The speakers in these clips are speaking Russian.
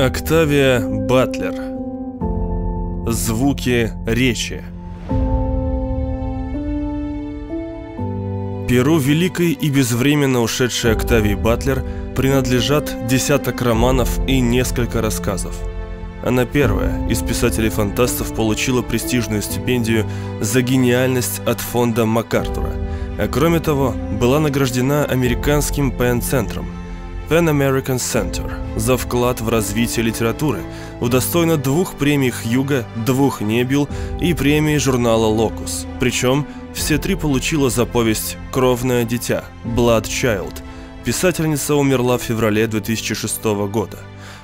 Октавия Батлер. Звуки речи. Перу великой и безвременно ушедшей Октавии Батлер принадлежат десяток романов и несколько рассказов. Она первая из писателей-фантастов получила престижную стипендию за гениальность от фонда МакАртура, а кроме того была награждена американским ПН-центром – Pan American Center за вклад в развитие литературы, удостоена двух премий Хьюга, двух Небил и премии журнала Locus. Причем все три получила за повесть «Кровное дитя» Blood Child. Писательница умерла в феврале 2006 года.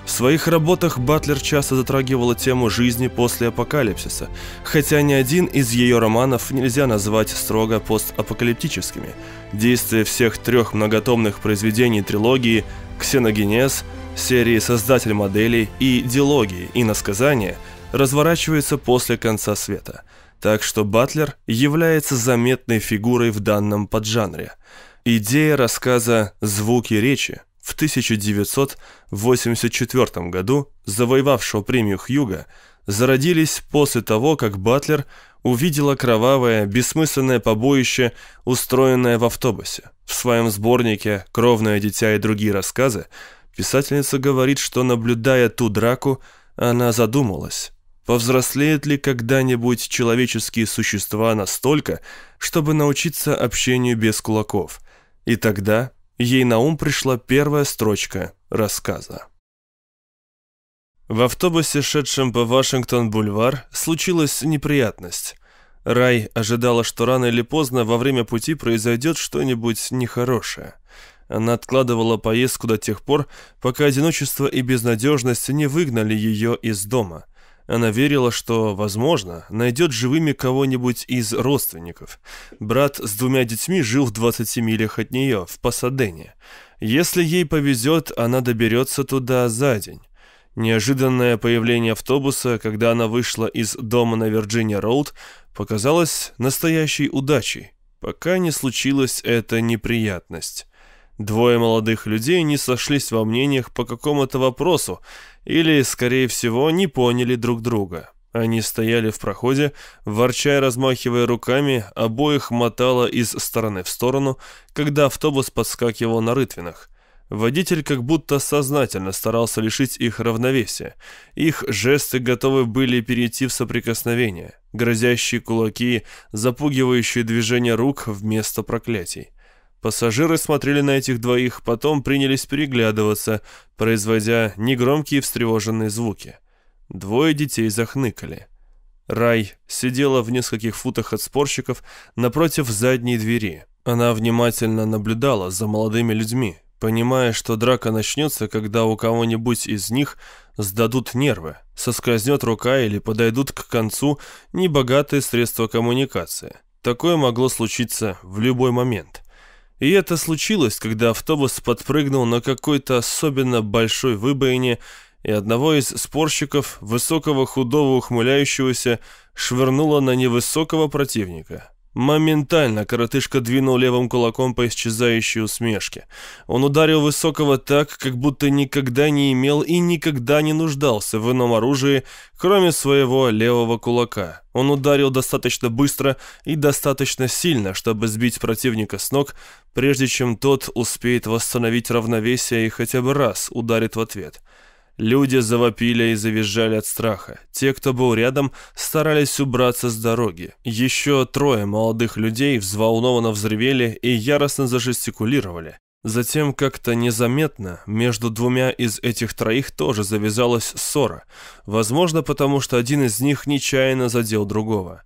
В своих работах Батлер часто затрагивала тему жизни после апокалипсиса, хотя ни один из ее романов нельзя назвать строго постапокалиптическими. Действие всех трех многотомных произведений трилогии «Ксеногенез», серии «Создатель моделей» и «Дилогии» и «Насказания» разворачивается после конца света. Так что Батлер является заметной фигурой в данном поджанре. Идея рассказа «Звуки речи» в 1984 году, завоевавшего премию Хьюга, зародились после того, как Батлер увидела кровавое, бессмысленное побоище, устроенное в автобусе. В своем сборнике «Кровное дитя и другие рассказы» писательница говорит, что, наблюдая ту драку, она задумалась, повзрослеют ли когда-нибудь человеческие существа настолько, чтобы научиться общению без кулаков. И тогда ей на ум пришла первая строчка рассказа. В автобусе, шедшем по Вашингтон-бульвар, случилась неприятность. Рай ожидала, что рано или поздно во время пути произойдет что-нибудь нехорошее. Она откладывала поездку до тех пор, пока одиночество и безнадежность не выгнали ее из дома – она верила, что, возможно, найдет живыми кого-нибудь из родственников. Брат с двумя детьми жил в 20 милях от нее, в Пасадене. Если ей повезет, она доберется туда за день. Неожиданное появление автобуса, когда она вышла из дома на Вирджиния-Роуд, показалось настоящей удачей, пока не случилась эта неприятность. Двое молодых людей не сошлись во мнениях по какому-то вопросу или, скорее всего, не поняли друг друга. Они стояли в проходе, ворча и размахивая руками, обоих мотало из стороны в сторону, когда автобус подскакивал на рытвинах. Водитель как будто сознательно старался лишить их равновесия. Их жесты готовы были перейти в соприкосновение, грозящие кулаки, запугивающие движения рук вместо проклятий. Пассажиры смотрели на этих двоих, потом принялись переглядываться, производя негромкие встревоженные звуки. Двое детей захныкали. Рай сидела в нескольких футах от спорщиков напротив задней двери. Она внимательно наблюдала за молодыми людьми, понимая, что драка начнется, когда у кого-нибудь из них сдадут нервы, соскользнет рука или подойдут к концу небогатые средства коммуникации. Такое могло случиться в любой момент. И это случилось, когда автобус подпрыгнул на какой-то особенно большой выбоине, и одного из спорщиков, высокого худого ухмыляющегося, швырнуло на невысокого противника. Моментально коротышка двинул левым кулаком по исчезающей усмешке. Он ударил Высокого так, как будто никогда не имел и никогда не нуждался в ином оружии, кроме своего левого кулака. Он ударил достаточно быстро и достаточно сильно, чтобы сбить противника с ног, прежде чем тот успеет восстановить равновесие и хотя бы раз ударит в ответ. Люди завопили и завизжали от страха. Те, кто был рядом, старались убраться с дороги. Еще трое молодых людей взволнованно взревели и яростно зажестикулировали. Затем как-то незаметно между двумя из этих троих тоже завязалась ссора. Возможно, потому что один из них нечаянно задел другого.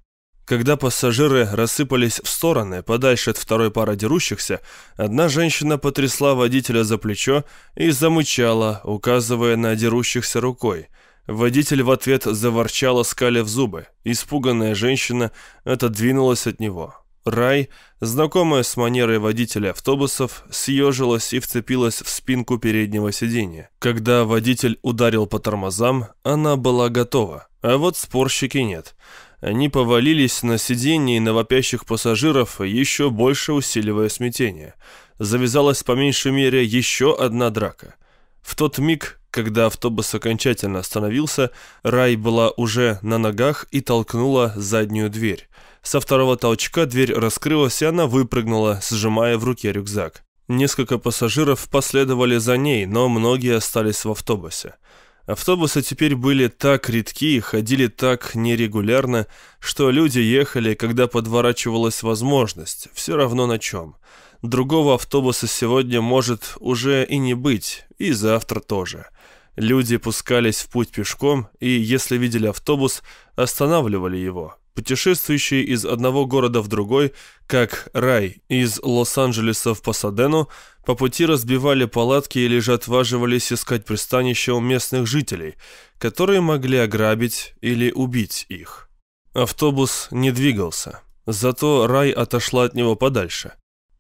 Когда пассажиры рассыпались в стороны, подальше от второй пары дерущихся, одна женщина потрясла водителя за плечо и замычала, указывая на дерущихся рукой. Водитель в ответ заворчал, скаля зубы. Испуганная женщина отодвинулась от него. Рай, знакомая с манерой водителя автобусов, съежилась и вцепилась в спинку переднего сиденья. Когда водитель ударил по тормозам, она была готова, а вот спорщики нет. Они повалились на сиденье и на вопящих пассажиров, еще больше усиливая смятение. Завязалась по меньшей мере еще одна драка. В тот миг, Когда автобус окончательно остановился, Рай была уже на ногах и толкнула заднюю дверь. Со второго толчка дверь раскрылась, и она выпрыгнула, сжимая в руке рюкзак. Несколько пассажиров последовали за ней, но многие остались в автобусе. Автобусы теперь были так редки и ходили так нерегулярно, что люди ехали, когда подворачивалась возможность, все равно на чем. Другого автобуса сегодня может уже и не быть, и завтра тоже. Люди пускались в путь пешком, и если видели автобус, останавливали его. Путешествующие из одного города в другой, как рай из Лос-Анджелеса в Пасадену, по пути разбивали палатки или же отваживались искать пристанище у местных жителей, которые могли ограбить или убить их. Автобус не двигался, зато рай отошла от него подальше.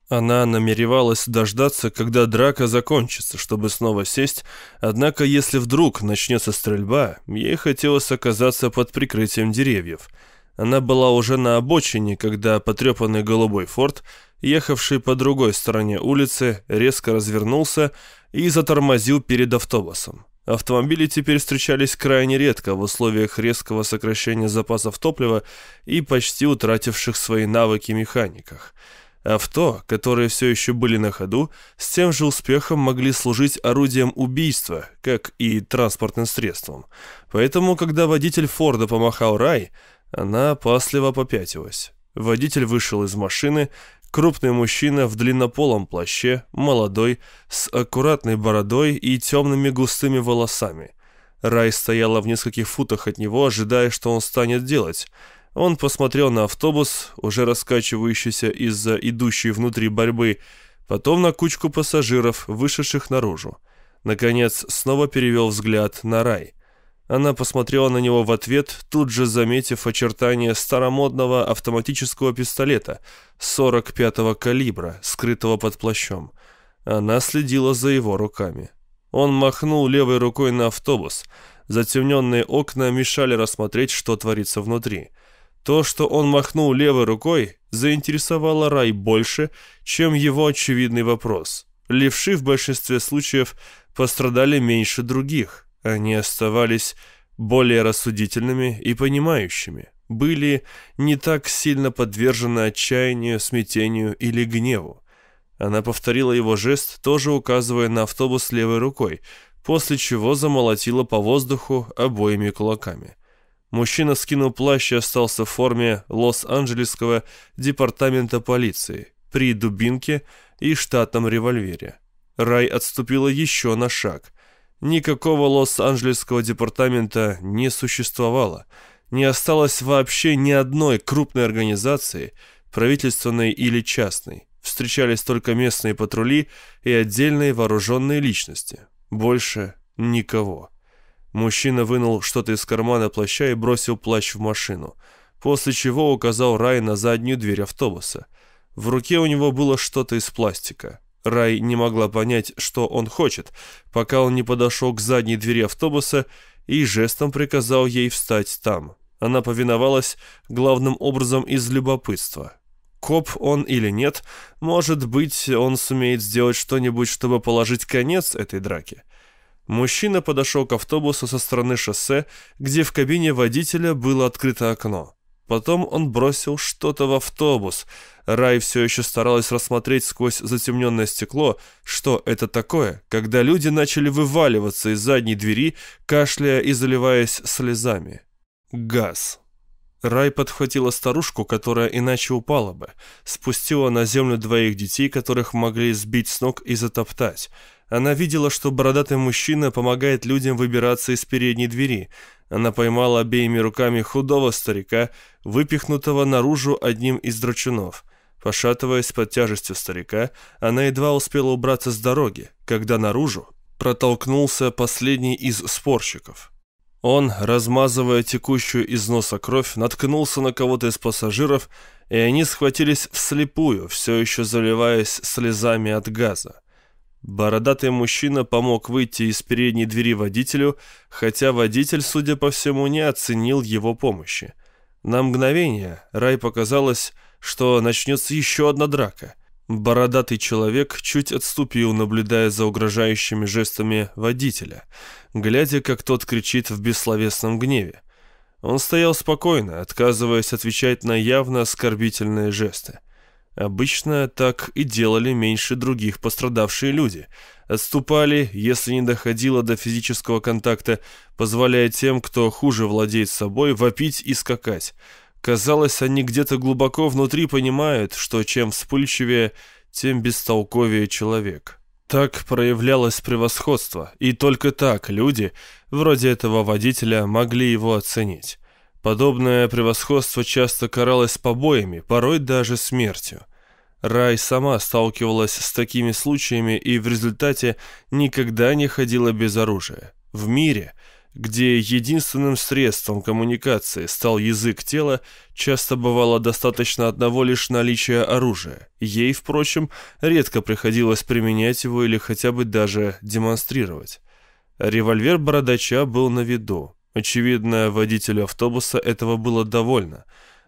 Она намеревалась дождаться, когда драка закончится, чтобы снова сесть, однако если вдруг начнется стрельба, ей хотелось оказаться под прикрытием деревьев – она была уже на обочине, когда потрепанный голубой форт, ехавший по другой стороне улицы, резко развернулся и затормозил перед автобусом. Автомобили теперь встречались крайне редко в условиях резкого сокращения запасов топлива и почти утративших свои навыки механиках. Авто, которые все еще были на ходу, с тем же успехом могли служить орудием убийства, как и транспортным средством. Поэтому, когда водитель Форда помахал рай, она опасливо попятилась. Водитель вышел из машины, крупный мужчина в длиннополом плаще, молодой, с аккуратной бородой и темными густыми волосами. Рай стояла в нескольких футах от него, ожидая, что он станет делать. Он посмотрел на автобус, уже раскачивающийся из-за идущей внутри борьбы, потом на кучку пассажиров, вышедших наружу. Наконец, снова перевел взгляд на Рай. Она посмотрела на него в ответ, тут же заметив очертания старомодного автоматического пистолета 45-го калибра, скрытого под плащом. Она следила за его руками. Он махнул левой рукой на автобус. Затемненные окна мешали рассмотреть, что творится внутри. То, что он махнул левой рукой, заинтересовало Рай больше, чем его очевидный вопрос. Левши в большинстве случаев пострадали меньше других – они оставались более рассудительными и понимающими, были не так сильно подвержены отчаянию, смятению или гневу. Она повторила его жест, тоже указывая на автобус левой рукой, после чего замолотила по воздуху обоими кулаками. Мужчина скинул плащ и остался в форме Лос-Анджелесского департамента полиции при дубинке и штатном револьвере. Рай отступила еще на шаг – Никакого Лос-Анджелесского департамента не существовало. Не осталось вообще ни одной крупной организации, правительственной или частной. Встречались только местные патрули и отдельные вооруженные личности. Больше никого. Мужчина вынул что-то из кармана плаща и бросил плащ в машину, после чего указал Рай на заднюю дверь автобуса. В руке у него было что-то из пластика. Рай не могла понять, что он хочет, пока он не подошел к задней двери автобуса и жестом приказал ей встать там. Она повиновалась главным образом из любопытства. Коп он или нет, может быть, он сумеет сделать что-нибудь, чтобы положить конец этой драке. Мужчина подошел к автобусу со стороны шоссе, где в кабине водителя было открыто окно. Потом он бросил что-то в автобус. Рай все еще старалась рассмотреть сквозь затемненное стекло, что это такое, когда люди начали вываливаться из задней двери, кашляя и заливаясь слезами. Газ. Рай подхватила старушку, которая иначе упала бы, спустила на землю двоих детей, которых могли сбить с ног и затоптать. Она видела, что бородатый мужчина помогает людям выбираться из передней двери. Она поймала обеими руками худого старика, выпихнутого наружу одним из драчунов. Пошатываясь под тяжестью старика, она едва успела убраться с дороги, когда наружу протолкнулся последний из спорщиков. Он, размазывая текущую из носа кровь, наткнулся на кого-то из пассажиров, и они схватились вслепую, все еще заливаясь слезами от газа. Бородатый мужчина помог выйти из передней двери водителю, хотя водитель, судя по всему, не оценил его помощи. На мгновение Рай показалось, что начнется еще одна драка. Бородатый человек чуть отступил, наблюдая за угрожающими жестами водителя, глядя, как тот кричит в бессловесном гневе. Он стоял спокойно, отказываясь отвечать на явно оскорбительные жесты. Обычно так и делали меньше других пострадавшие люди. Отступали, если не доходило до физического контакта, позволяя тем, кто хуже владеет собой, вопить и скакать. Казалось, они где-то глубоко внутри понимают, что чем вспыльчивее, тем бестолковее человек. Так проявлялось превосходство, и только так люди, вроде этого водителя, могли его оценить. Подобное превосходство часто каралось побоями, порой даже смертью. Рай сама сталкивалась с такими случаями и в результате никогда не ходила без оружия. В мире, где единственным средством коммуникации стал язык тела, часто бывало достаточно одного лишь наличия оружия. Ей, впрочем, редко приходилось применять его или хотя бы даже демонстрировать. Револьвер бородача был на виду. Очевидно, водителю автобуса этого было довольно.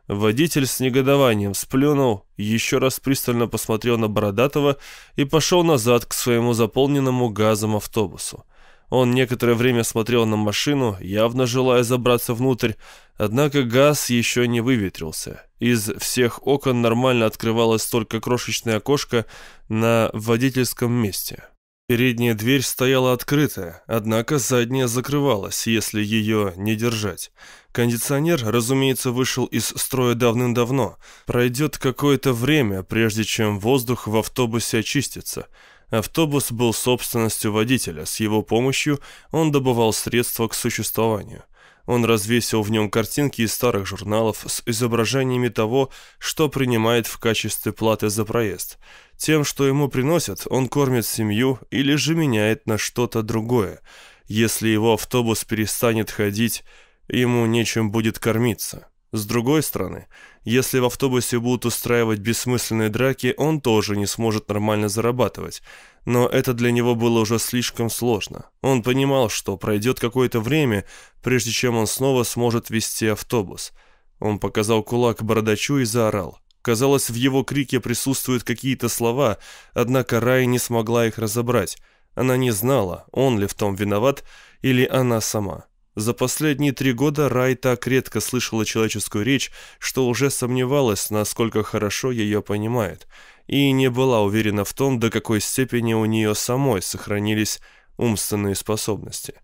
Водитель с негодованием сплюнул, еще раз пристально посмотрел на Бородатого и пошел назад к своему заполненному газом автобусу. Он некоторое время смотрел на машину, явно желая забраться внутрь, однако газ еще не выветрился. Из всех окон нормально открывалось только крошечное окошко на водительском месте. Передняя дверь стояла открытая, однако задняя закрывалась, если ее не держать. Кондиционер, разумеется, вышел из строя давным-давно. Пройдет какое-то время, прежде чем воздух в автобусе очистится. Автобус был собственностью водителя, с его помощью он добывал средства к существованию. Он развесил в нем картинки из старых журналов с изображениями того, что принимает в качестве платы за проезд. Тем, что ему приносят, он кормит семью или же меняет на что-то другое. Если его автобус перестанет ходить, ему нечем будет кормиться. С другой стороны, если в автобусе будут устраивать бессмысленные драки, он тоже не сможет нормально зарабатывать. Но это для него было уже слишком сложно. Он понимал, что пройдет какое-то время, прежде чем он снова сможет вести автобус. Он показал кулак бородачу и заорал. Казалось, в его крике присутствуют какие-то слова, однако Рай не смогла их разобрать. Она не знала, он ли в том виноват или она сама. За последние три года Рай так редко слышала человеческую речь, что уже сомневалась, насколько хорошо ее понимает, и не была уверена в том, до какой степени у нее самой сохранились умственные способности.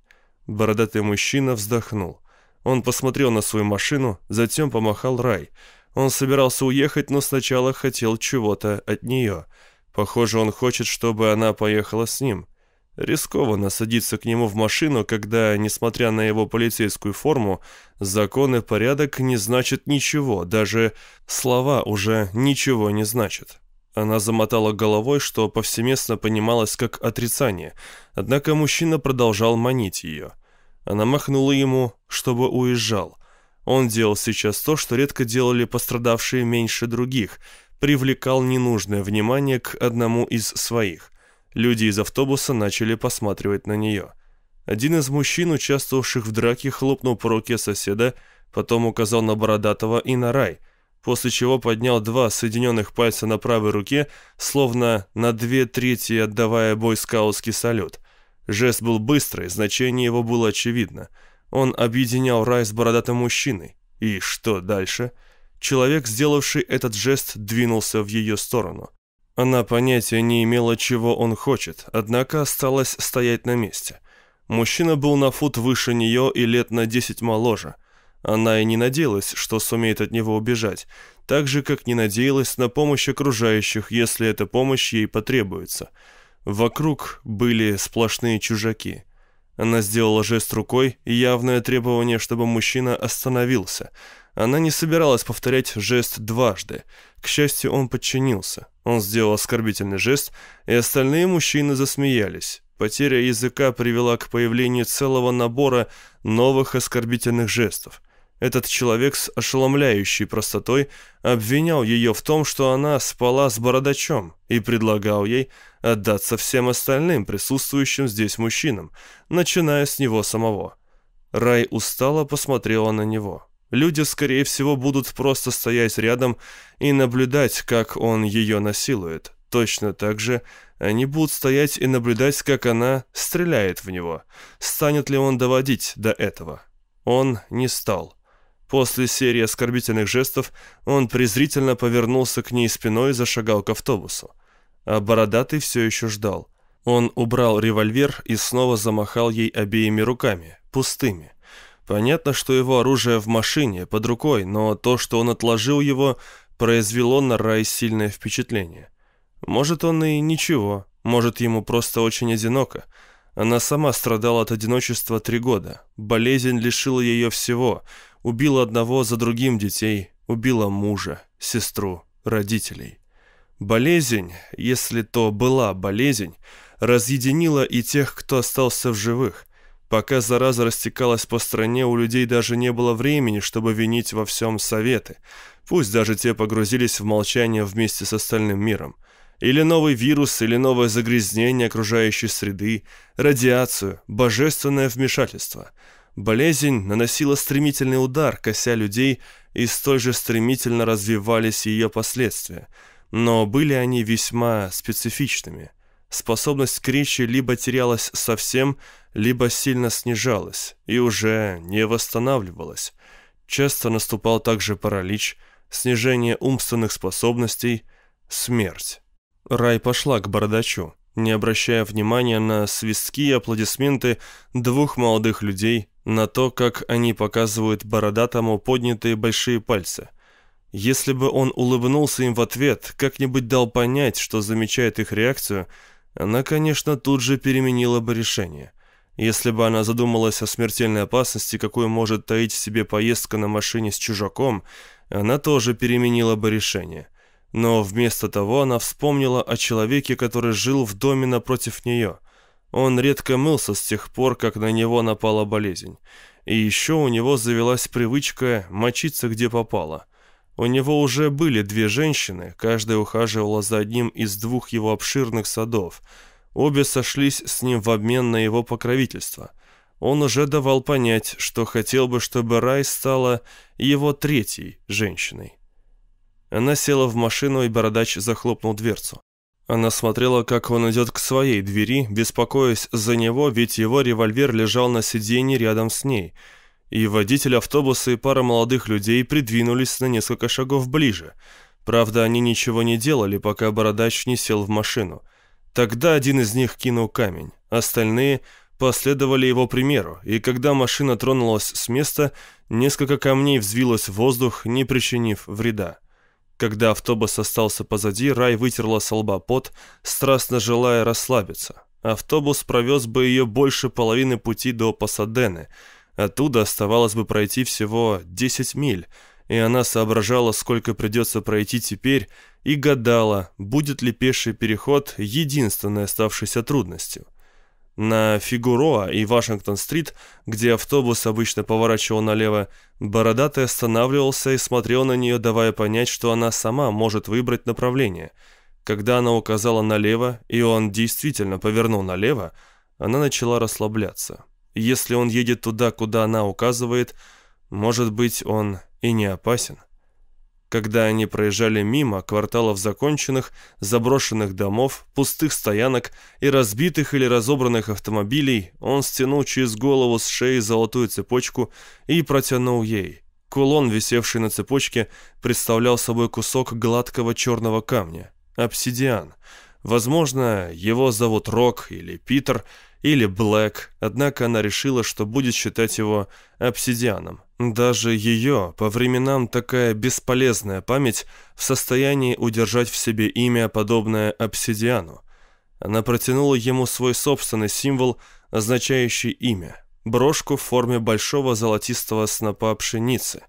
Бородатый мужчина вздохнул. Он посмотрел на свою машину, затем помахал Рай. Он собирался уехать, но сначала хотел чего-то от нее. Похоже, он хочет, чтобы она поехала с ним. Рискованно садиться к нему в машину, когда, несмотря на его полицейскую форму, закон и порядок не значат ничего, даже слова уже ничего не значат. Она замотала головой, что повсеместно понималось как отрицание, однако мужчина продолжал манить ее. Она махнула ему, чтобы уезжал. Он делал сейчас то, что редко делали пострадавшие меньше других, привлекал ненужное внимание к одному из своих – Люди из автобуса начали посматривать на нее. Один из мужчин, участвовавших в драке, хлопнул по руке соседа, потом указал на Бородатого и на Рай, после чего поднял два соединенных пальца на правой руке, словно на две трети отдавая бойскаутский салют. Жест был быстрый, значение его было очевидно. Он объединял Рай с бородатым мужчиной. И что дальше? Человек, сделавший этот жест, двинулся в ее сторону. Она понятия не имела, чего он хочет, однако осталась стоять на месте. Мужчина был на фут выше нее и лет на десять моложе. Она и не надеялась, что сумеет от него убежать, так же, как не надеялась на помощь окружающих, если эта помощь ей потребуется. Вокруг были сплошные чужаки. Она сделала жест рукой, явное требование, чтобы мужчина остановился. Она не собиралась повторять жест дважды. К счастью, он подчинился. Он сделал оскорбительный жест, и остальные мужчины засмеялись. Потеря языка привела к появлению целого набора новых оскорбительных жестов. Этот человек с ошеломляющей простотой обвинял ее в том, что она спала с бородачом, и предлагал ей отдаться всем остальным присутствующим здесь мужчинам, начиная с него самого. Рай устало посмотрела на него. Люди, скорее всего, будут просто стоять рядом и наблюдать, как он ее насилует. Точно так же они будут стоять и наблюдать, как она стреляет в него. Станет ли он доводить до этого? Он не стал. После серии оскорбительных жестов он презрительно повернулся к ней спиной и зашагал к автобусу. А бородатый все еще ждал. Он убрал револьвер и снова замахал ей обеими руками, пустыми. Понятно, что его оружие в машине, под рукой, но то, что он отложил его, произвело на Рай сильное впечатление. Может, он и ничего, может, ему просто очень одиноко. Она сама страдала от одиночества три года. Болезнь лишила ее всего, убила одного за другим детей, убила мужа, сестру, родителей. Болезнь, если то была болезнь, разъединила и тех, кто остался в живых. Пока зараза растекалась по стране, у людей даже не было времени, чтобы винить во всем советы. Пусть даже те погрузились в молчание вместе с остальным миром. Или новый вирус, или новое загрязнение окружающей среды, радиацию, божественное вмешательство. Болезнь наносила стремительный удар, кося людей, и столь же стремительно развивались ее последствия. Но были они весьма специфичными. Способность к речи либо терялась совсем, либо сильно снижалась и уже не восстанавливалась. Часто наступал также паралич, снижение умственных способностей, смерть. Рай пошла к бородачу, не обращая внимания на свистки и аплодисменты двух молодых людей, на то, как они показывают бородатому поднятые большие пальцы. Если бы он улыбнулся им в ответ, как-нибудь дал понять, что замечает их реакцию, она, конечно, тут же переменила бы решение. Если бы она задумалась о смертельной опасности, какую может таить в себе поездка на машине с чужаком, она тоже переменила бы решение – но вместо того она вспомнила о человеке, который жил в доме напротив нее. Он редко мылся с тех пор, как на него напала болезнь. И еще у него завелась привычка мочиться где попало. У него уже были две женщины, каждая ухаживала за одним из двух его обширных садов. Обе сошлись с ним в обмен на его покровительство. Он уже давал понять, что хотел бы, чтобы Рай стала его третьей женщиной. Она села в машину, и бородач захлопнул дверцу. Она смотрела, как он идет к своей двери, беспокоясь за него, ведь его револьвер лежал на сиденье рядом с ней. И водитель автобуса и пара молодых людей придвинулись на несколько шагов ближе. Правда, они ничего не делали, пока бородач не сел в машину. Тогда один из них кинул камень. Остальные последовали его примеру, и когда машина тронулась с места, несколько камней взвилось в воздух, не причинив вреда. Когда автобус остался позади, Рай вытерла с лба пот, страстно желая расслабиться. Автобус провез бы ее больше половины пути до Пасадены. Оттуда оставалось бы пройти всего 10 миль, и она соображала, сколько придется пройти теперь, и гадала, будет ли пеший переход единственной оставшейся трудностью. На Фигуроа и Вашингтон-стрит, где автобус обычно поворачивал налево, Бородатый останавливался и смотрел на нее, давая понять, что она сама может выбрать направление. Когда она указала налево, и он действительно повернул налево, она начала расслабляться. Если он едет туда, куда она указывает, может быть, он и не опасен. Когда они проезжали мимо кварталов законченных, заброшенных домов, пустых стоянок и разбитых или разобранных автомобилей, он стянул через голову с шеи золотую цепочку и протянул ей. Кулон, висевший на цепочке, представлял собой кусок гладкого черного камня. Обсидиан. Возможно, его зовут Рок или Питер – или Блэк, однако она решила, что будет считать его обсидианом. Даже ее, по временам такая бесполезная память, в состоянии удержать в себе имя, подобное обсидиану. Она протянула ему свой собственный символ, означающий имя, брошку в форме большого золотистого снопа пшеницы.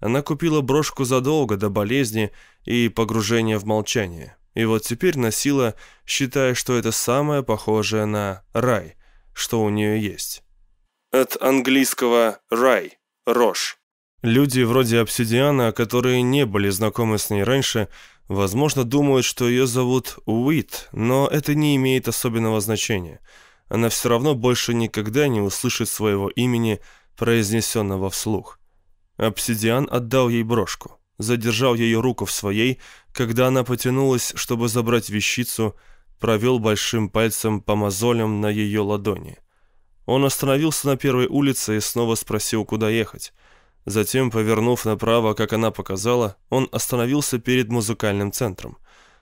Она купила брошку задолго до болезни и погружения в молчание. И вот теперь носила, считая, что это самое похожее на рай, что у нее есть. От английского «рай» — «рожь». Люди вроде обсидиана, которые не были знакомы с ней раньше, возможно, думают, что ее зовут Уит, но это не имеет особенного значения. Она все равно больше никогда не услышит своего имени, произнесенного вслух. Обсидиан отдал ей брошку. задержал ее руку в своей, когда она потянулась, чтобы забрать вещицу, провел большим пальцем по мозолям на ее ладони. Он остановился на первой улице и снова спросил, куда ехать. Затем, повернув направо, как она показала, он остановился перед музыкальным центром.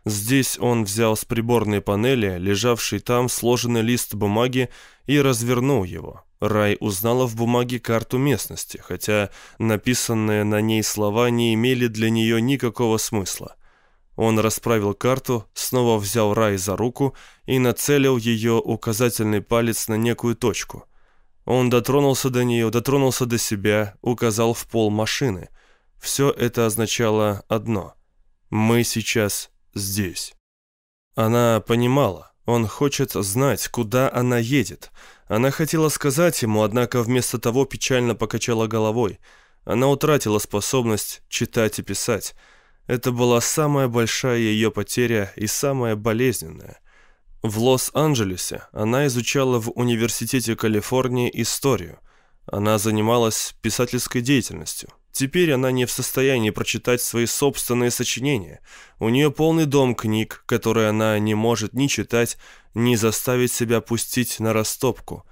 Здесь он взял с приборной панели, лежавший там, сложенный лист бумаги и развернул его. Рай узнала в бумаге карту местности, хотя написанные на ней слова не имели для нее никакого смысла. Он расправил карту, снова взял Рай за руку и нацелил ее указательный палец на некую точку. Он дотронулся до нее, дотронулся до себя, указал в пол машины. Все это означало одно. «Мы сейчас здесь». Она понимала, он хочет знать, куда она едет. Она хотела сказать ему, однако вместо того печально покачала головой. Она утратила способность читать и писать. Это была самая большая ее потеря и самая болезненная. В Лос-Анджелесе она изучала в Университете Калифорнии историю. Она занималась писательской деятельностью. Теперь она не в состоянии прочитать свои собственные сочинения. У нее полный дом книг, которые она не может ни читать, ни заставить себя пустить на растопку.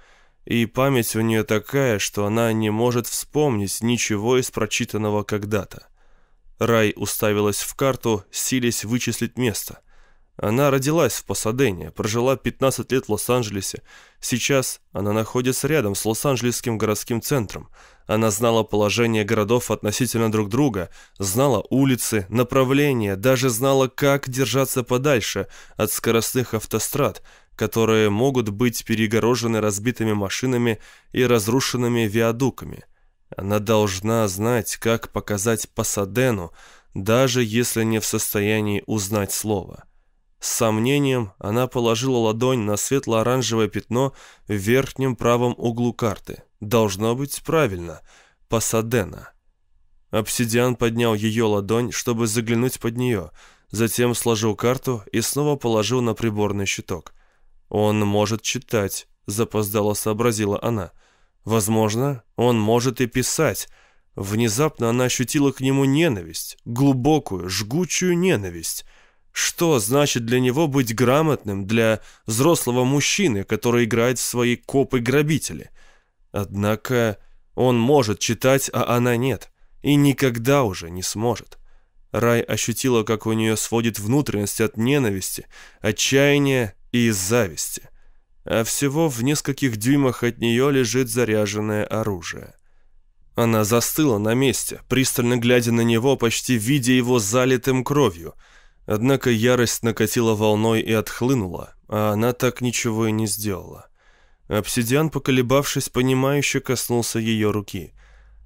И память у нее такая, что она не может вспомнить ничего из прочитанного когда-то. Рай уставилась в карту, силясь вычислить место – она родилась в Пасадене, прожила 15 лет в Лос-Анджелесе. Сейчас она находится рядом с Лос-Анджелесским городским центром. Она знала положение городов относительно друг друга, знала улицы, направления, даже знала, как держаться подальше от скоростных автострад, которые могут быть перегорожены разбитыми машинами и разрушенными виадуками. Она должна знать, как показать Пасадену, даже если не в состоянии узнать слово. С сомнением она положила ладонь на светло-оранжевое пятно в верхнем правом углу карты. Должно быть правильно. Пасадена. Обсидиан поднял ее ладонь, чтобы заглянуть под нее, затем сложил карту и снова положил на приборный щиток. «Он может читать», — запоздало сообразила она. «Возможно, он может и писать». Внезапно она ощутила к нему ненависть, глубокую, жгучую ненависть — что значит для него быть грамотным для взрослого мужчины, который играет в свои копы-грабители? Однако он может читать, а она нет, и никогда уже не сможет. Рай ощутила, как у нее сводит внутренность от ненависти, отчаяния и зависти. А всего в нескольких дюймах от нее лежит заряженное оружие. Она застыла на месте, пристально глядя на него, почти видя его залитым кровью – Однако ярость накатила волной и отхлынула, а она так ничего и не сделала. Обсидиан, поколебавшись, понимающе коснулся ее руки.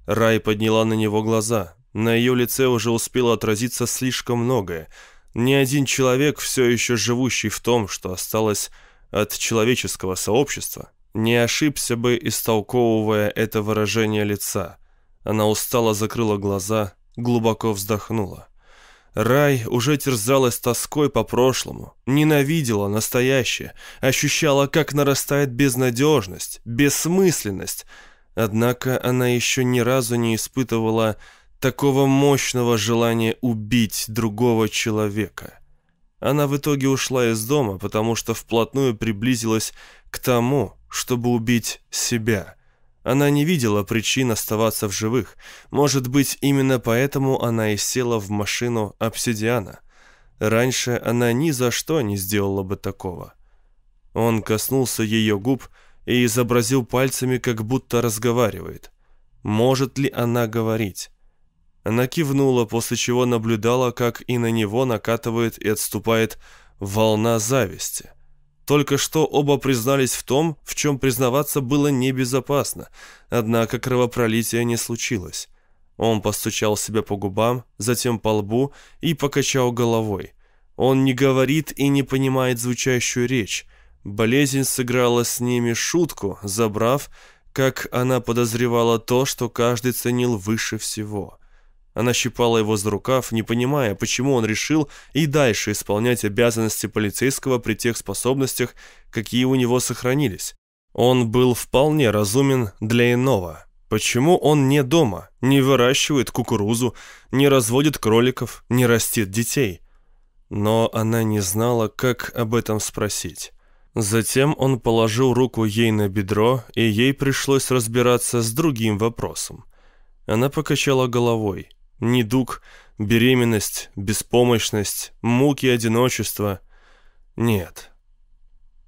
Рай подняла на него глаза. На ее лице уже успело отразиться слишком многое. Ни один человек, все еще живущий в том, что осталось от человеческого сообщества, не ошибся бы, истолковывая это выражение лица. Она устало закрыла глаза, глубоко вздохнула. Рай уже терзалась тоской по прошлому, ненавидела настоящее, ощущала, как нарастает безнадежность, бессмысленность. Однако она еще ни разу не испытывала такого мощного желания убить другого человека. Она в итоге ушла из дома, потому что вплотную приблизилась к тому, чтобы убить себя – она не видела причин оставаться в живых. Может быть, именно поэтому она и села в машину обсидиана. Раньше она ни за что не сделала бы такого. Он коснулся ее губ и изобразил пальцами, как будто разговаривает. Может ли она говорить? Она кивнула, после чего наблюдала, как и на него накатывает и отступает волна зависти. Только что оба признались в том, в чем признаваться было небезопасно, однако кровопролития не случилось. Он постучал себя по губам, затем по лбу и покачал головой. Он не говорит и не понимает звучащую речь. Болезнь сыграла с ними шутку, забрав, как она подозревала то, что каждый ценил выше всего. Она щипала его за рукав, не понимая, почему он решил и дальше исполнять обязанности полицейского при тех способностях, какие у него сохранились. Он был вполне разумен для иного. Почему он не дома, не выращивает кукурузу, не разводит кроликов, не растит детей? Но она не знала, как об этом спросить. Затем он положил руку ей на бедро, и ей пришлось разбираться с другим вопросом. Она покачала головой. Недуг, беременность, беспомощность, муки одиночества. Нет.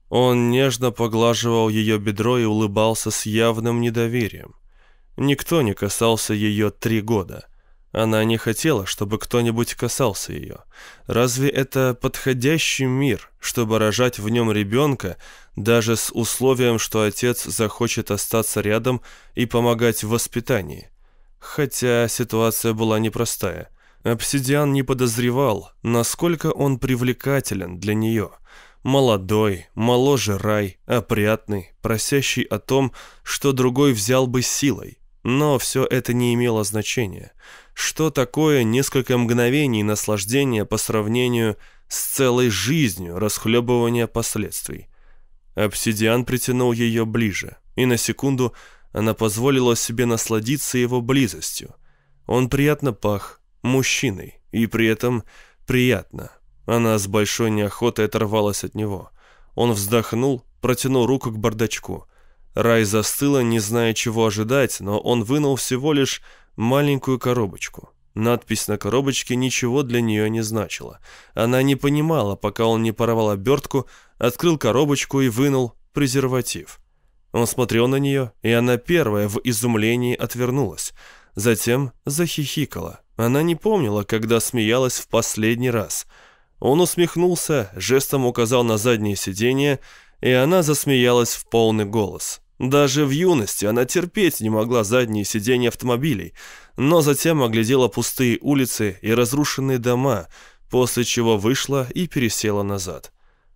Он нежно поглаживал ее бедро и улыбался с явным недоверием. Никто не касался ее три года. Она не хотела, чтобы кто-нибудь касался ее. Разве это подходящий мир, чтобы рожать в нем ребенка, даже с условием, что отец захочет остаться рядом и помогать в воспитании? Хотя ситуация была непростая. Обсидиан не подозревал, насколько он привлекателен для нее. Молодой, моложе рай, опрятный, просящий о том, что другой взял бы силой. Но все это не имело значения. Что такое несколько мгновений наслаждения по сравнению с целой жизнью расхлебывания последствий? Обсидиан притянул ее ближе, и на секунду она позволила себе насладиться его близостью. Он приятно пах мужчиной, и при этом приятно. Она с большой неохотой оторвалась от него. Он вздохнул, протянул руку к бардачку. Рай застыла, не зная, чего ожидать, но он вынул всего лишь маленькую коробочку. Надпись на коробочке ничего для нее не значила. Она не понимала, пока он не порвал обертку, открыл коробочку и вынул презерватив. Он смотрел на нее, и она первая в изумлении отвернулась. Затем захихикала. Она не помнила, когда смеялась в последний раз. Он усмехнулся, жестом указал на заднее сиденье, и она засмеялась в полный голос. Даже в юности она терпеть не могла задние сиденья автомобилей, но затем оглядела пустые улицы и разрушенные дома, после чего вышла и пересела назад.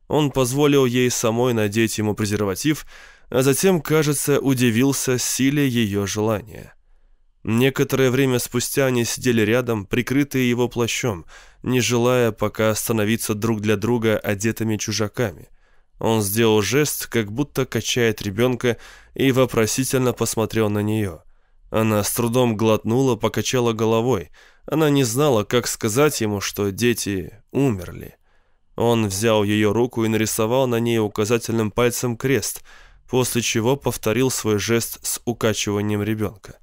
Он позволил ей самой надеть ему презерватив, а затем, кажется, удивился силе ее желания. Некоторое время спустя они сидели рядом, прикрытые его плащом, не желая пока становиться друг для друга одетыми чужаками. Он сделал жест, как будто качает ребенка, и вопросительно посмотрел на нее. Она с трудом глотнула, покачала головой. Она не знала, как сказать ему, что дети умерли. Он взял ее руку и нарисовал на ней указательным пальцем крест, после чего повторил свой жест с укачиванием ребенка.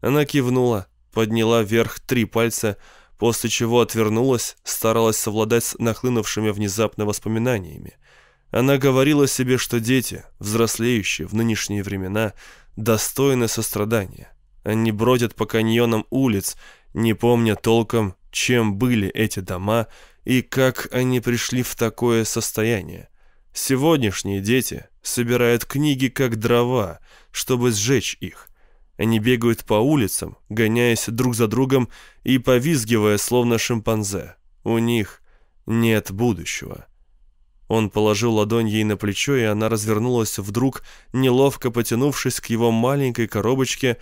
Она кивнула, подняла вверх три пальца, после чего отвернулась, старалась совладать с нахлынувшими внезапно воспоминаниями. Она говорила себе, что дети, взрослеющие в нынешние времена, достойны сострадания. Они бродят по каньонам улиц, не помня толком, чем были эти дома и как они пришли в такое состояние. Сегодняшние дети собирают книги как дрова, чтобы сжечь их. Они бегают по улицам, гоняясь друг за другом и повизгивая, словно шимпанзе. У них нет будущего. Он положил ладонь ей на плечо, и она развернулась вдруг, неловко потянувшись к его маленькой коробочке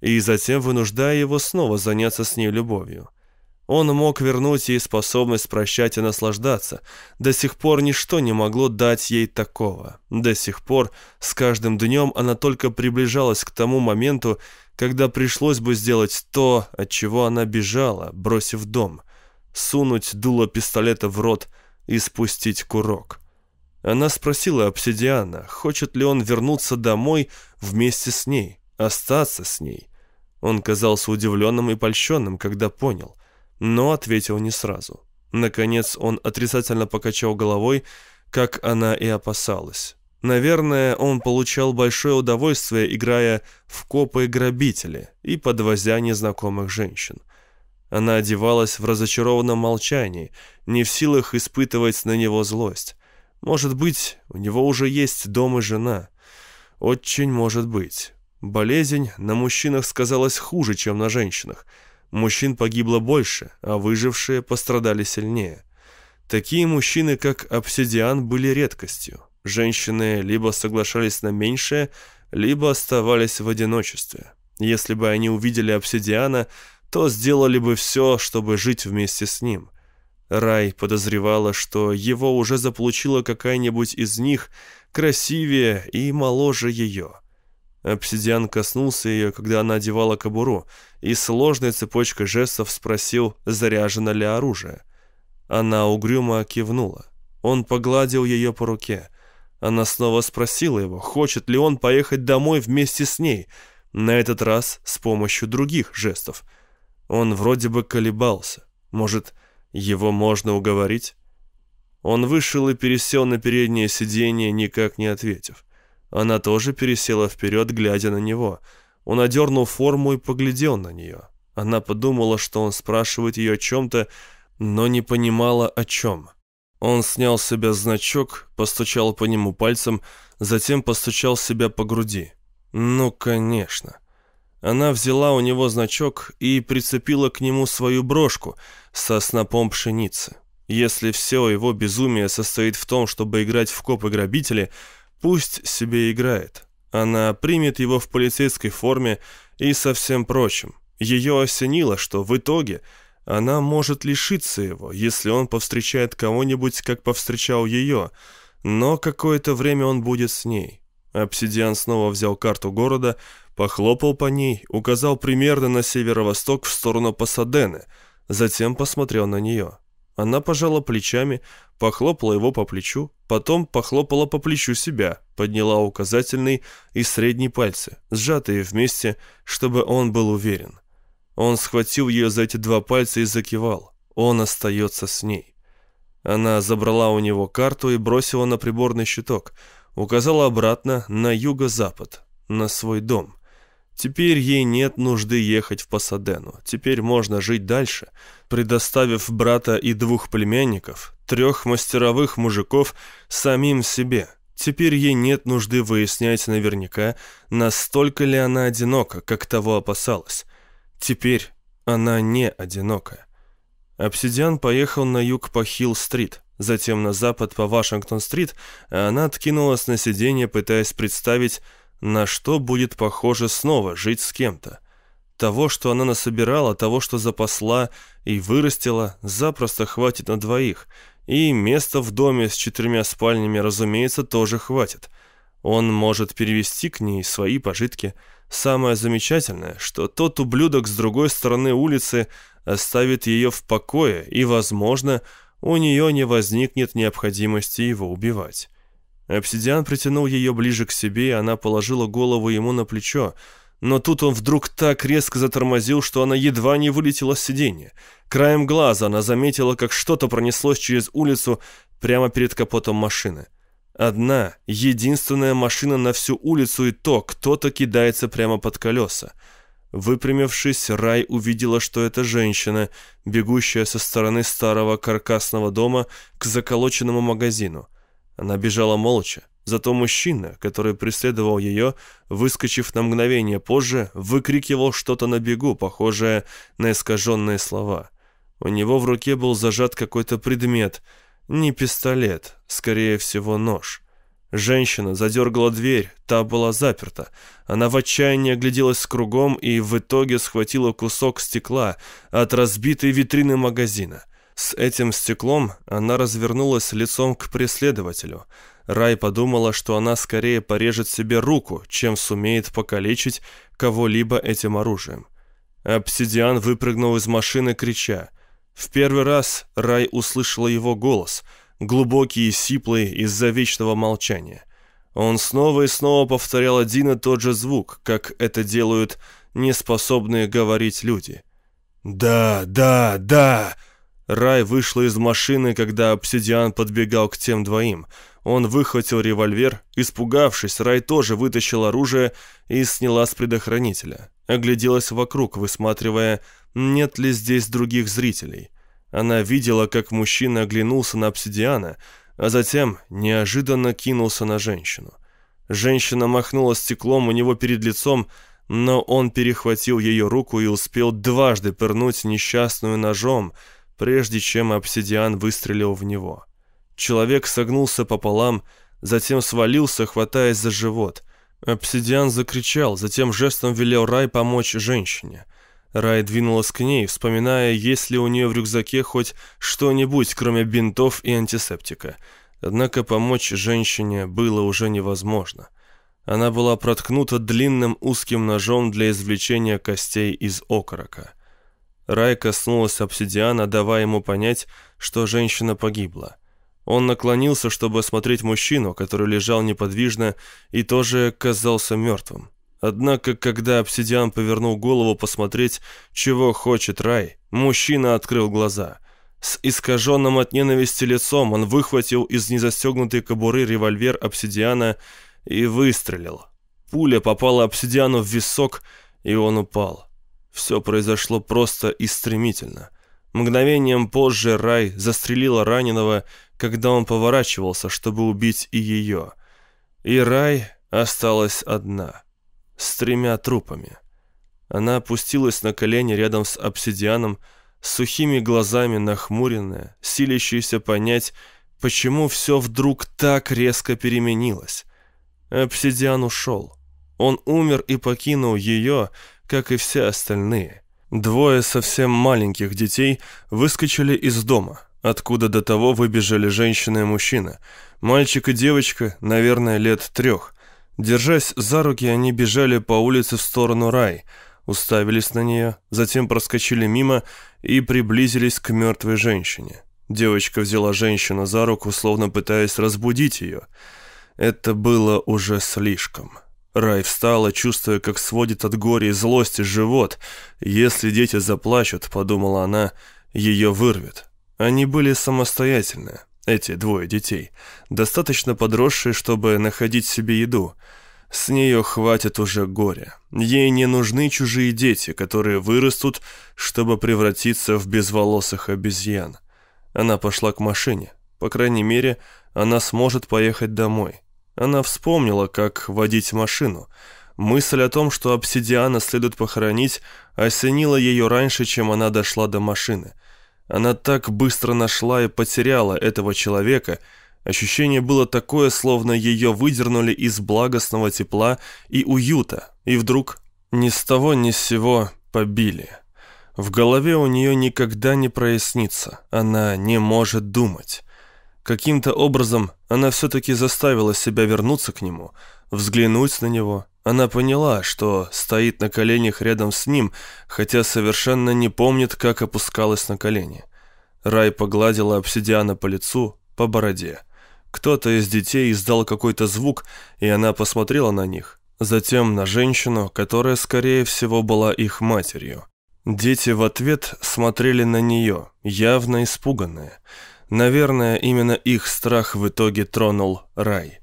и затем вынуждая его снова заняться с ней любовью. Он мог вернуть ей способность прощать и наслаждаться. До сих пор ничто не могло дать ей такого. До сих пор с каждым днем она только приближалась к тому моменту, когда пришлось бы сделать то, от чего она бежала, бросив дом. Сунуть дуло пистолета в рот – и спустить курок. Она спросила обсидиана, хочет ли он вернуться домой вместе с ней, остаться с ней. Он казался удивленным и польщенным, когда понял, но ответил не сразу. Наконец он отрицательно покачал головой, как она и опасалась. Наверное, он получал большое удовольствие, играя в копы грабители и подвозя незнакомых женщин. Она одевалась в разочарованном молчании, не в силах испытывать на него злость. Может быть, у него уже есть дом и жена. Очень может быть. Болезнь на мужчинах сказалась хуже, чем на женщинах. Мужчин погибло больше, а выжившие пострадали сильнее. Такие мужчины, как обсидиан, были редкостью. Женщины либо соглашались на меньшее, либо оставались в одиночестве. Если бы они увидели обсидиана, то сделали бы все, чтобы жить вместе с ним. Рай подозревала, что его уже заполучила какая-нибудь из них красивее и моложе ее. Обсидиан коснулся ее, когда она одевала кобуру, и сложной цепочкой жестов спросил, заряжено ли оружие. Она угрюмо кивнула. Он погладил ее по руке. Она снова спросила его, хочет ли он поехать домой вместе с ней, на этот раз с помощью других жестов. Он вроде бы колебался. Может, его можно уговорить? Он вышел и пересел на переднее сиденье, никак не ответив. Она тоже пересела вперед, глядя на него. Он одернул форму и поглядел на нее. Она подумала, что он спрашивает ее о чем-то, но не понимала, о чем. Он снял с себя значок, постучал по нему пальцем, затем постучал себя по груди. Ну, конечно. Она взяла у него значок и прицепила к нему свою брошку со снопом пшеницы. Если все его безумие состоит в том, чтобы играть в копы-грабители, Пусть себе играет. Она примет его в полицейской форме и со всем прочим. Ее осенило, что в итоге она может лишиться его, если он повстречает кого-нибудь, как повстречал ее, но какое-то время он будет с ней. Обсидиан снова взял карту города, похлопал по ней, указал примерно на северо-восток в сторону Пасадены, затем посмотрел на нее. Она пожала плечами, похлопала его по плечу, потом похлопала по плечу себя, подняла указательный и средний пальцы, сжатые вместе, чтобы он был уверен. Он схватил ее за эти два пальца и закивал. Он остается с ней. Она забрала у него карту и бросила на приборный щиток, указала обратно на юго-запад, на свой дом. Теперь ей нет нужды ехать в Пасадену. Теперь можно жить дальше, предоставив брата и двух племянников, трех мастеровых мужиков, самим себе. Теперь ей нет нужды выяснять наверняка, настолько ли она одинока, как того опасалась. Теперь она не одинокая. Обсидиан поехал на юг по Хилл-стрит, затем на запад по Вашингтон-стрит, а она откинулась на сиденье, пытаясь представить, на что будет похоже снова жить с кем-то. Того, что она насобирала, того, что запасла и вырастила, запросто хватит на двоих. И места в доме с четырьмя спальнями, разумеется, тоже хватит. Он может перевести к ней свои пожитки. Самое замечательное, что тот ублюдок с другой стороны улицы оставит ее в покое, и, возможно, у нее не возникнет необходимости его убивать. Обсидиан притянул ее ближе к себе, и она положила голову ему на плечо, но тут он вдруг так резко затормозил, что она едва не вылетела с сиденья. Краем глаза она заметила, как что-то пронеслось через улицу прямо перед капотом машины. Одна, единственная машина на всю улицу, и то кто-то кидается прямо под колеса. Выпрямившись, Рай увидела, что это женщина, бегущая со стороны старого каркасного дома к заколоченному магазину. Она бежала молча, зато мужчина, который преследовал ее, выскочив на мгновение позже, выкрикивал что-то на бегу, похожее на искаженные слова. У него в руке был зажат какой-то предмет, не пистолет, скорее всего нож. Женщина задергала дверь, та была заперта. Она в отчаянии огляделась кругом и в итоге схватила кусок стекла от разбитой витрины магазина. С этим стеклом она развернулась лицом к преследователю. Рай подумала, что она скорее порежет себе руку, чем сумеет покалечить кого-либо этим оружием. Обсидиан выпрыгнул из машины, крича. В первый раз Рай услышала его голос, глубокий и сиплый из-за вечного молчания. Он снова и снова повторял один и тот же звук, как это делают неспособные говорить люди. «Да, да, да!» Рай вышла из машины, когда обсидиан подбегал к тем двоим. Он выхватил револьвер. Испугавшись, Рай тоже вытащил оружие и сняла с предохранителя. Огляделась вокруг, высматривая, нет ли здесь других зрителей. Она видела, как мужчина оглянулся на обсидиана, а затем неожиданно кинулся на женщину. Женщина махнула стеклом у него перед лицом, но он перехватил ее руку и успел дважды пырнуть несчастную ножом, прежде чем обсидиан выстрелил в него. Человек согнулся пополам, затем свалился, хватаясь за живот. Обсидиан закричал, затем жестом велел Рай помочь женщине. Рай двинулась к ней, вспоминая, есть ли у нее в рюкзаке хоть что-нибудь, кроме бинтов и антисептика. Однако помочь женщине было уже невозможно. Она была проткнута длинным узким ножом для извлечения костей из окорока. Рай коснулась обсидиана, давая ему понять, что женщина погибла. Он наклонился, чтобы осмотреть мужчину, который лежал неподвижно и тоже казался мертвым. Однако, когда обсидиан повернул голову посмотреть, чего хочет Рай, мужчина открыл глаза. С искаженным от ненависти лицом он выхватил из незастегнутой кобуры револьвер обсидиана и выстрелил. Пуля попала обсидиану в висок, и он упал. Все произошло просто и стремительно. Мгновением позже Рай застрелила раненого, когда он поворачивался, чтобы убить и ее. И Рай осталась одна, с тремя трупами. Она опустилась на колени рядом с обсидианом, с сухими глазами нахмуренная, силящаяся понять, почему все вдруг так резко переменилось. Обсидиан ушел. Он умер и покинул ее, как и все остальные. Двое совсем маленьких детей выскочили из дома, откуда до того выбежали женщина и мужчина. Мальчик и девочка, наверное, лет трех. Держась за руки, они бежали по улице в сторону рай, уставились на нее, затем проскочили мимо и приблизились к мертвой женщине. Девочка взяла женщину за руку, словно пытаясь разбудить ее. Это было уже слишком. Рай встала, чувствуя, как сводит от горя и злости живот. «Если дети заплачут», — подумала она, — «ее вырвет». Они были самостоятельны, эти двое детей, достаточно подросшие, чтобы находить себе еду. С нее хватит уже горя. Ей не нужны чужие дети, которые вырастут, чтобы превратиться в безволосых обезьян. Она пошла к машине. По крайней мере, она сможет поехать домой. Она вспомнила, как водить машину. Мысль о том, что обсидиана следует похоронить, осенила ее раньше, чем она дошла до машины. Она так быстро нашла и потеряла этого человека. Ощущение было такое, словно ее выдернули из благостного тепла и уюта, и вдруг ни с того ни с сего побили. В голове у нее никогда не прояснится, она не может думать. Каким-то образом она все-таки заставила себя вернуться к нему, взглянуть на него. Она поняла, что стоит на коленях рядом с ним, хотя совершенно не помнит, как опускалась на колени. Рай погладила обсидиана по лицу, по бороде. Кто-то из детей издал какой-то звук, и она посмотрела на них. Затем на женщину, которая, скорее всего, была их матерью. Дети в ответ смотрели на нее, явно испуганные. Наверное, именно их страх в итоге тронул рай.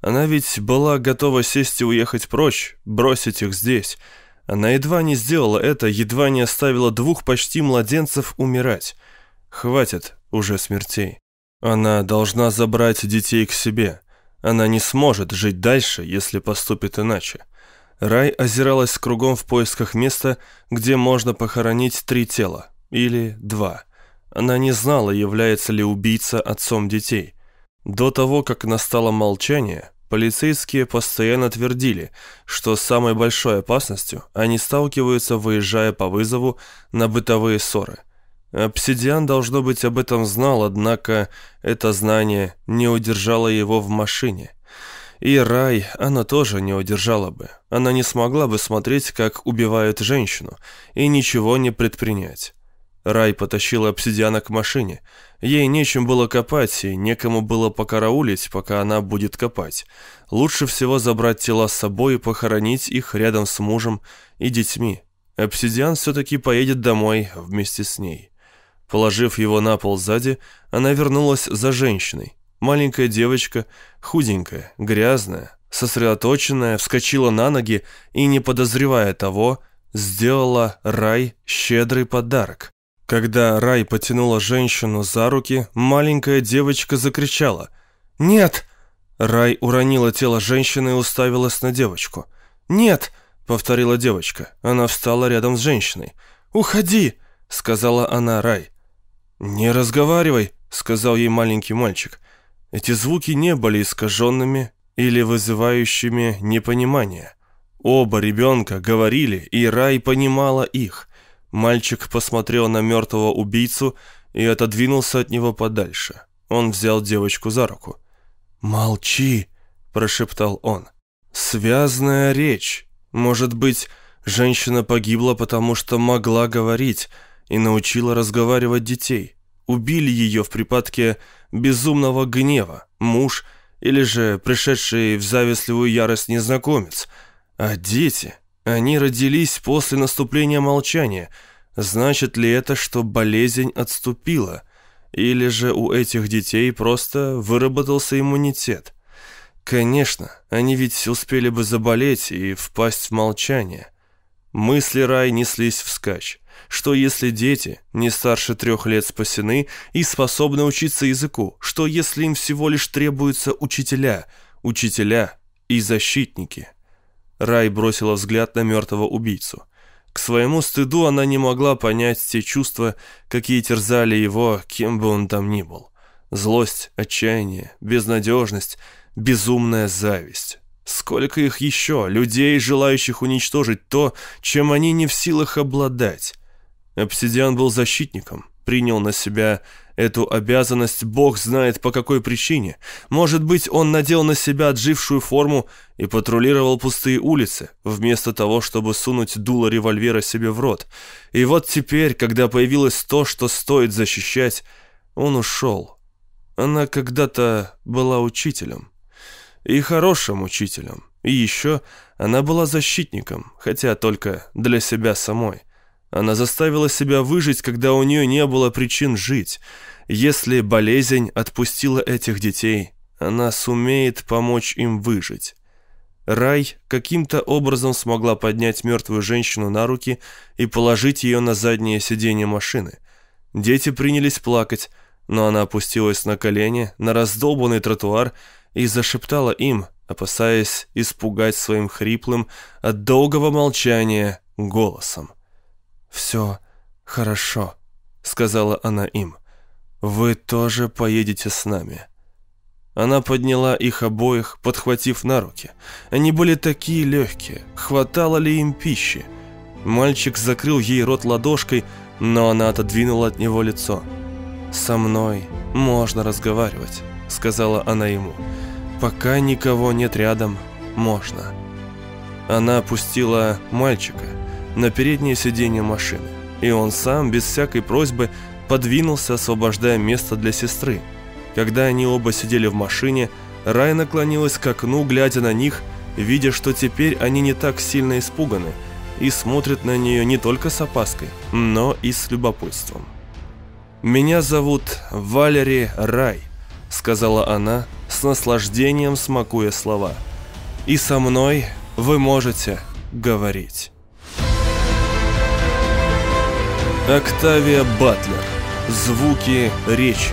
Она ведь была готова сесть и уехать прочь, бросить их здесь. Она едва не сделала это, едва не оставила двух почти младенцев умирать. Хватит уже смертей. Она должна забрать детей к себе. Она не сможет жить дальше, если поступит иначе. Рай озиралась кругом в поисках места, где можно похоронить три тела. Или два. Она не знала, является ли убийца отцом детей. До того, как настало молчание, полицейские постоянно твердили, что с самой большой опасностью они сталкиваются, выезжая по вызову на бытовые ссоры. Обсидиан, должно быть, об этом знал, однако это знание не удержало его в машине. И рай она тоже не удержала бы. Она не смогла бы смотреть, как убивают женщину, и ничего не предпринять. Рай потащила обсидиана к машине. Ей нечем было копать, и некому было покараулить, пока она будет копать. Лучше всего забрать тела с собой и похоронить их рядом с мужем и детьми. Обсидиан все-таки поедет домой вместе с ней. Положив его на пол сзади, она вернулась за женщиной. Маленькая девочка, худенькая, грязная, сосредоточенная, вскочила на ноги и, не подозревая того, сделала Рай щедрый подарок. Когда Рай потянула женщину за руки, маленькая девочка закричала «Нет!». Рай уронила тело женщины и уставилась на девочку. «Нет!» — повторила девочка. Она встала рядом с женщиной. «Уходи!» — сказала она Рай. «Не разговаривай!» — сказал ей маленький мальчик. Эти звуки не были искаженными или вызывающими непонимание. Оба ребенка говорили, и Рай понимала их. Мальчик посмотрел на мертвого убийцу и отодвинулся от него подальше. Он взял девочку за руку. «Молчи!» – прошептал он. Связная речь. Может быть, женщина погибла, потому что могла говорить и научила разговаривать детей. Убили ее в припадке безумного гнева, муж или же пришедший в завистливую ярость незнакомец. А дети, они родились после наступления молчания. Значит ли это, что болезнь отступила? Или же у этих детей просто выработался иммунитет? Конечно, они ведь успели бы заболеть и впасть в молчание. Мысли рай неслись вскачь. Что если дети не старше трех лет спасены и способны учиться языку? Что если им всего лишь требуются учителя, учителя и защитники? Рай бросила взгляд на мертвого убийцу. К своему стыду она не могла понять те чувства, какие терзали его, кем бы он там ни был. Злость, отчаяние, безнадежность — безумная зависть. Сколько их еще, людей, желающих уничтожить то, чем они не в силах обладать. Обсидиан был защитником, принял на себя эту обязанность, бог знает по какой причине. Может быть, он надел на себя отжившую форму и патрулировал пустые улицы, вместо того, чтобы сунуть дуло револьвера себе в рот. И вот теперь, когда появилось то, что стоит защищать, он ушел. Она когда-то была учителем и хорошим учителем. И еще она была защитником, хотя только для себя самой. Она заставила себя выжить, когда у нее не было причин жить. Если болезнь отпустила этих детей, она сумеет помочь им выжить. Рай каким-то образом смогла поднять мертвую женщину на руки и положить ее на заднее сиденье машины. Дети принялись плакать, но она опустилась на колени на раздолбанный тротуар и зашептала им, опасаясь испугать своим хриплым от долгого молчания голосом. «Все хорошо», — сказала она им. «Вы тоже поедете с нами». Она подняла их обоих, подхватив на руки. Они были такие легкие, хватало ли им пищи? Мальчик закрыл ей рот ладошкой, но она отодвинула от него лицо. «Со мной можно разговаривать», — сказала она ему. «Пока никого нет рядом, можно». Она опустила мальчика на переднее сиденье машины, и он сам, без всякой просьбы, подвинулся, освобождая место для сестры. Когда они оба сидели в машине, Рай наклонилась к окну, глядя на них, видя, что теперь они не так сильно испуганы, и смотрят на нее не только с опаской, но и с любопытством. «Меня зовут Валери Рай», — сказала она, с наслаждением смакуя слова. «И со мной вы можете говорить». Октавия Батлер. Звуки речи.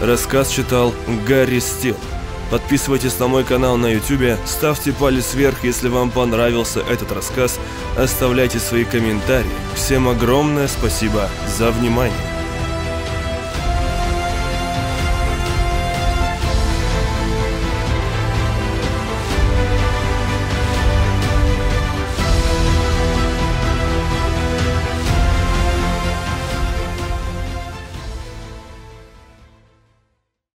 Рассказ читал Гарри Стил. Подписывайтесь на мой канал на YouTube, ставьте палец вверх, если вам понравился этот рассказ, оставляйте свои комментарии. Всем огромное спасибо за внимание.